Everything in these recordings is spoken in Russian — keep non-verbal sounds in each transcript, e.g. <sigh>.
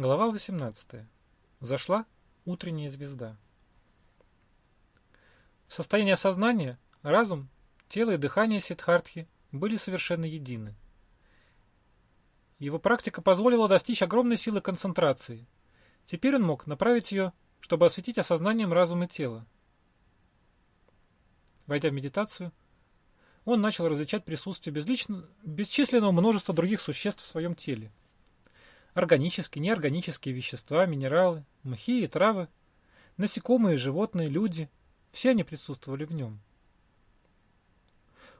Глава 18. Зашла утренняя звезда. В состоянии сознания разум, тело и дыхание Сиддхартхи были совершенно едины. Его практика позволила достичь огромной силы концентрации. Теперь он мог направить ее, чтобы осветить осознанием разум и тело. Войдя в медитацию, он начал различать присутствие безлично, бесчисленного множества других существ в своем теле. Органические, неорганические вещества, минералы, мхи и травы, насекомые, животные, люди – все они присутствовали в нем.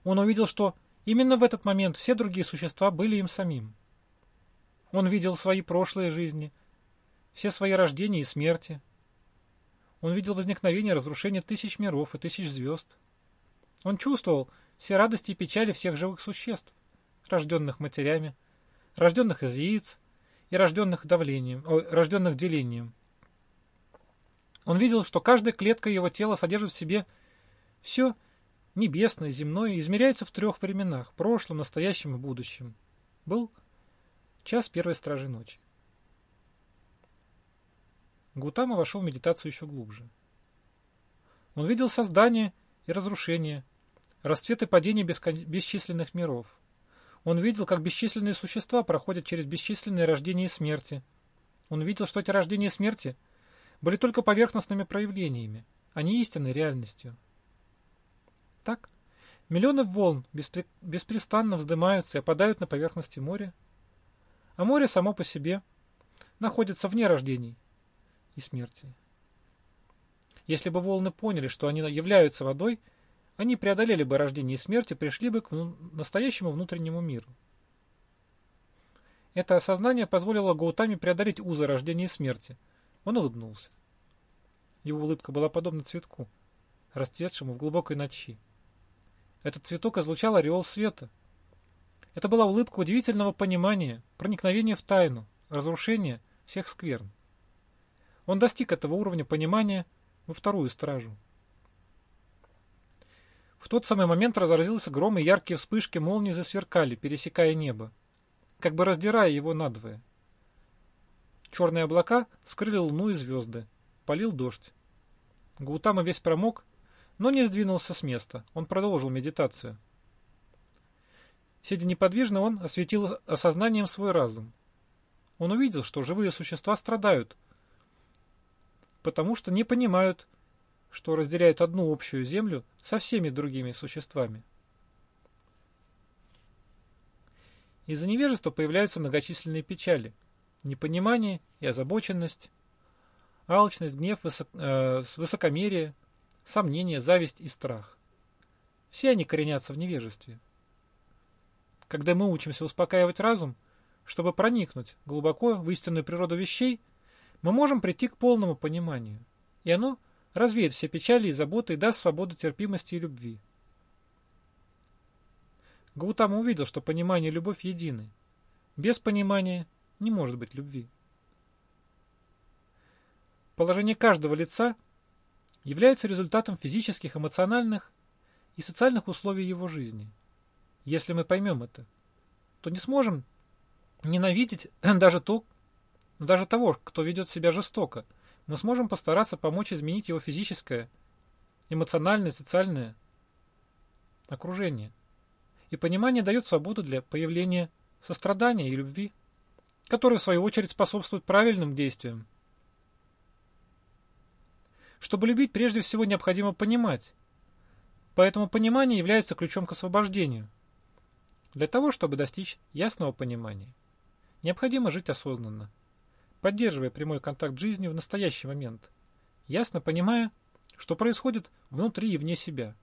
Он увидел, что именно в этот момент все другие существа были им самим. Он видел свои прошлые жизни, все свои рождения и смерти. Он видел возникновение и разрушение тысяч миров и тысяч звезд. Он чувствовал все радости и печали всех живых существ, рожденных матерями, рожденных из яиц и рожденных давлением, о, рожденных делением. Он видел, что каждая клетка его тела содержит в себе все небесное, земное, измеряется в трех временах – прошлом, настоящем и будущем. Был час первой стражи ночи. Гутама вошел в медитацию еще глубже. Он видел создание и разрушение, расцвет и падение бесчисленных миров. Он видел, как бесчисленные существа проходят через бесчисленные рождения и смерти. Он видел, что эти рождения и смерти были только поверхностными проявлениями, а не истинной реальностью. Так, миллионы волн беспре беспрестанно вздымаются и опадают на поверхности моря, а море само по себе находится вне рождений и смерти. Если бы волны поняли, что они являются водой, они преодолели бы рождение и смерть и пришли бы к настоящему внутреннему миру. Это осознание позволило Гаутаме преодолеть узы рождения и смерти. Он улыбнулся. Его улыбка была подобна цветку, расцветшему в глубокой ночи. Этот цветок излучал ореол света. Это была улыбка удивительного понимания, проникновения в тайну, разрушения всех скверн. Он достиг этого уровня понимания во вторую стражу. В тот самый момент разразился гром, и яркие вспышки молнии засверкали, пересекая небо, как бы раздирая его надвое. Черные облака скрыли луну и звезды. Полил дождь. Гаутама весь промок, но не сдвинулся с места. Он продолжил медитацию. Сидя неподвижно, он осветил осознанием свой разум. Он увидел, что живые существа страдают, потому что не понимают, что разделяют одну общую землю со всеми другими существами. Из-за невежества появляются многочисленные печали, непонимание и озабоченность, алчность, гнев, высок, э, высокомерие, сомнение, зависть и страх. Все они коренятся в невежестве. Когда мы учимся успокаивать разум, чтобы проникнуть глубоко в истинную природу вещей, мы можем прийти к полному пониманию, и оно – развеет все печали и заботы и даст свободу терпимости и любви. Гаутама увидел, что понимание и любовь едины. Без понимания не может быть любви. Положение каждого лица является результатом физических, эмоциональных и социальных условий его жизни. Если мы поймем это, то не сможем ненавидеть <clears throat> даже, то, даже того, кто ведет себя жестоко – мы сможем постараться помочь изменить его физическое, эмоциональное, социальное окружение. И понимание дает свободу для появления сострадания и любви, которые в свою очередь способствуют правильным действиям. Чтобы любить, прежде всего необходимо понимать. Поэтому понимание является ключом к освобождению. Для того, чтобы достичь ясного понимания, необходимо жить осознанно поддерживая прямой контакт с жизнью в настоящий момент, ясно понимая, что происходит внутри и вне себя.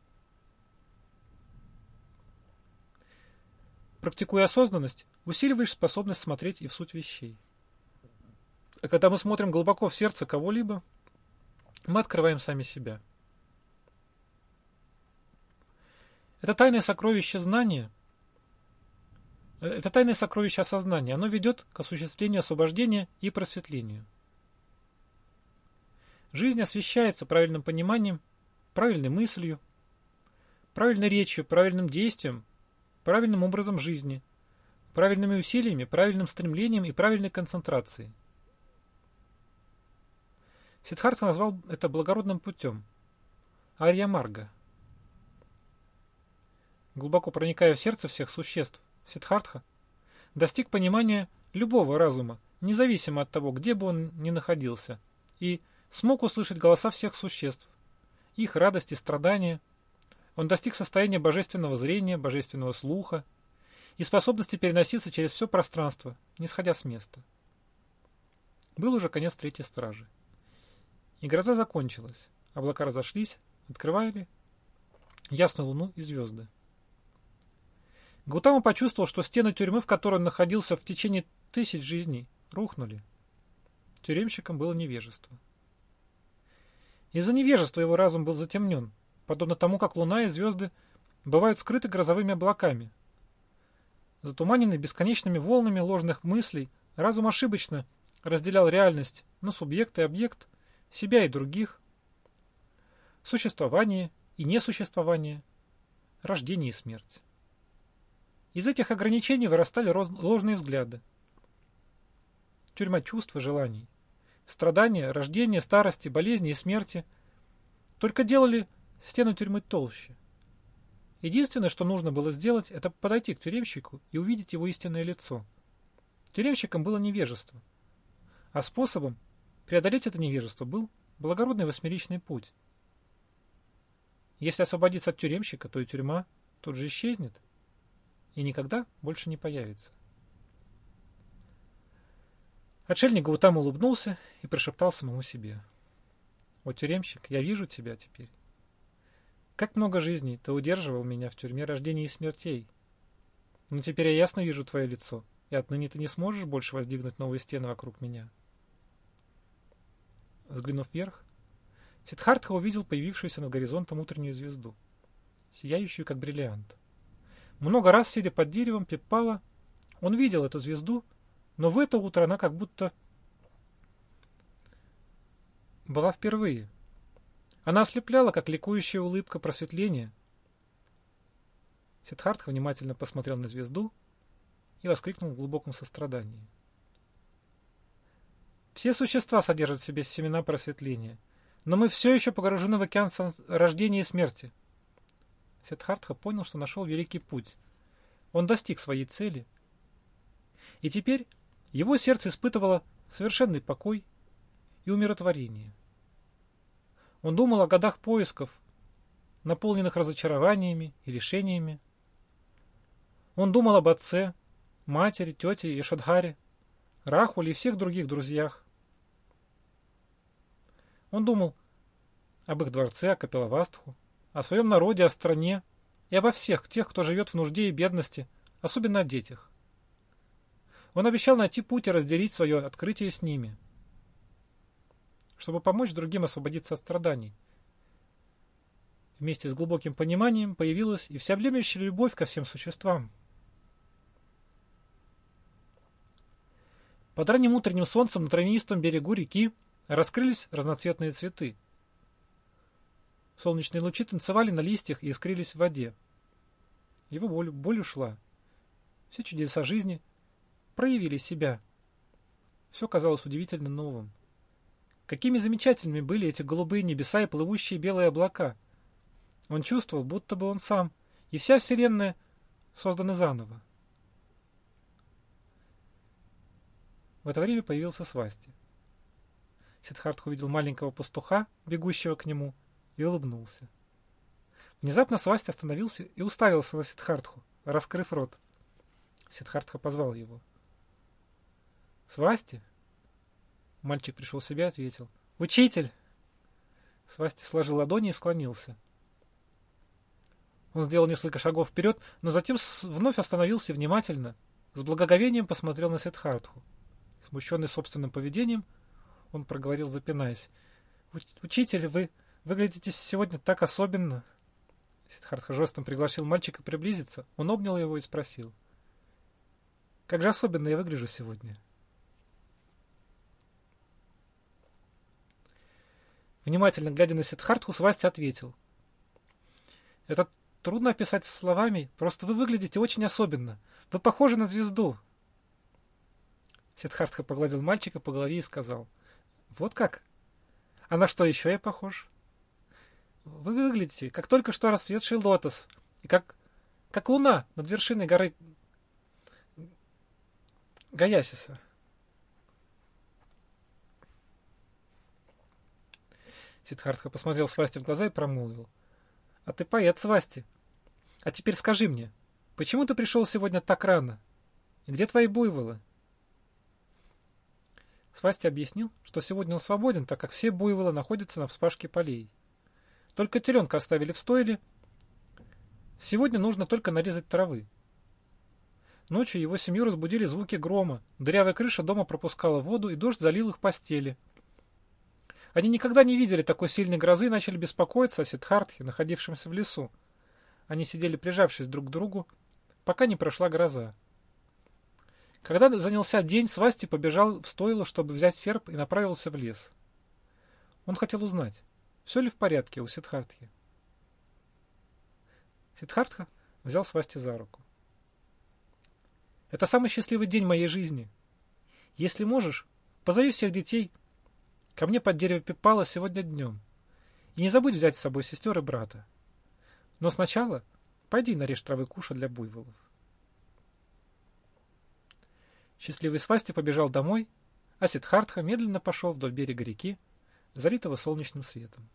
Практикуя осознанность, усиливаешь способность смотреть и в суть вещей. А когда мы смотрим глубоко в сердце кого-либо, мы открываем сами себя. Это тайное сокровище знания это тайное сокровище осознания. Оно ведет к осуществлению освобождения и просветлению. Жизнь освещается правильным пониманием, правильной мыслью, правильной речью, правильным действием, правильным образом жизни, правильными усилиями, правильным стремлением и правильной концентрацией. Сиддхартха назвал это благородным путем. Арья Марга. Глубоко проникая в сердце всех существ, Сиддхартха достиг понимания любого разума, независимо от того, где бы он ни находился, и смог услышать голоса всех существ, их радости, страдания. Он достиг состояния божественного зрения, божественного слуха и способности переноситься через все пространство, не сходя с места. Был уже конец третьей стражи. И гроза закончилась. Облака разошлись, открывали ясную луну и звезды. Гутама почувствовал, что стены тюрьмы, в которой он находился в течение тысяч жизней, рухнули. Тюремщиком было невежество. Из-за невежества его разум был затемнен, подобно тому, как луна и звезды бывают скрыты грозовыми облаками. Затуманенный бесконечными волнами ложных мыслей, разум ошибочно разделял реальность на субъект и объект, себя и других, существование и несуществование, рождение и смерть. Из этих ограничений вырастали ложные взгляды. Тюрьма чувств и желаний. Страдания, рождение, старости, болезни и смерти только делали стену тюрьмы толще. Единственное, что нужно было сделать, это подойти к тюремщику и увидеть его истинное лицо. Тюремщиком было невежество. А способом преодолеть это невежество был благородный восьмеричный путь. Если освободиться от тюремщика, то и тюрьма тут же исчезнет и никогда больше не появится. Отшельник Гаутам улыбнулся и прошептал самому себе. «О, тюремщик, я вижу тебя теперь. Как много жизней ты удерживал меня в тюрьме рождения и смертей. Но теперь я ясно вижу твое лицо, и отныне ты не сможешь больше воздвигнуть новые стены вокруг меня». Взглянув вверх, Сидхартха увидел появившуюся над горизонтом утреннюю звезду, сияющую как бриллиант. Много раз, сидя под деревом Пеппала, он видел эту звезду, но в это утро она как будто была впервые. Она ослепляла, как ликующая улыбка просветления. Сидхартха внимательно посмотрел на звезду и воскликнул в глубоком сострадании. Все существа содержат в себе семена просветления, но мы все еще погружены в океан рождения и смерти. Сиддхартха понял, что нашел великий путь. Он достиг своей цели. И теперь его сердце испытывало совершенный покой и умиротворение. Он думал о годах поисков, наполненных разочарованиями и лишениями. Он думал об отце, матери, тете и Шадхаре, Рахуле и всех других друзьях. Он думал об их дворце, о Капеловастху, о своем народе, о стране и обо всех тех, кто живет в нужде и бедности, особенно о детях. Он обещал найти путь и разделить свое открытие с ними, чтобы помочь другим освободиться от страданий. Вместе с глубоким пониманием появилась и всеобъемлющая любовь ко всем существам. Под ранним утренним солнцем на травянистом берегу реки раскрылись разноцветные цветы – Солнечные лучи танцевали на листьях и искрились в воде. Его боль, боль ушла. Все чудеса жизни проявили себя. Все казалось удивительно новым. Какими замечательными были эти голубые небеса и плывущие белые облака. Он чувствовал, будто бы он сам и вся Вселенная созданы заново. В это время появился Свасти. Сиддхартх увидел маленького пастуха, бегущего к нему, и улыбнулся. Внезапно Свасти остановился и уставился на Сидхартху, раскрыв рот. Сидхартха позвал его. «Свасти?» Мальчик пришел в себя и ответил. «Учитель!» Свасти сложил ладони и склонился. Он сделал несколько шагов вперед, но затем вновь остановился внимательно, с благоговением посмотрел на Сидхартху. Смущенный собственным поведением, он проговорил, запинаясь. «Учитель, вы...» Выглядите сегодня так особенно. Сиддхартха жестом пригласил мальчика приблизиться. Он обнял его и спросил. Как же особенно я выгляжу сегодня? Внимательно глядя на Сиддхартху, Свасти ответил. Это трудно описать словами, просто вы выглядите очень особенно. Вы похожи на звезду. Сиддхартха погладил мальчика по голове и сказал. Вот как? А на что еще я похож? Вы выглядите, как только что расцветший лотос, и как, как луна над вершиной горы Гаясиса. Сидхартха посмотрел Свасти в глаза и промолвил. «А ты поэт, Свасти. А теперь скажи мне, почему ты пришел сегодня так рано? И где твои буйволы?» Свасти объяснил, что сегодня он свободен, так как все буйволы находятся на вспашке полей. Только теленка оставили в стойле. Сегодня нужно только нарезать травы. Ночью его семью разбудили звуки грома. Дырявая крыша дома пропускала воду, и дождь залил их постели. Они никогда не видели такой сильной грозы и начали беспокоиться о Сидхартхе, находившемся в лесу. Они сидели прижавшись друг к другу, пока не прошла гроза. Когда занялся день, Свасти побежал в стойло, чтобы взять серп, и направился в лес. Он хотел узнать, все ли в порядке у Сидхартхи. Сидхартха взял Свасти за руку. «Это самый счастливый день моей жизни. Если можешь, позови всех детей ко мне под дерево Пипала сегодня днем. И не забудь взять с собой сестер и брата. Но сначала пойди нарежь травы куша для буйволов. Счастливый Свасти побежал домой, а Сидхартха медленно пошел вдоль берега реки, залитого солнечным светом.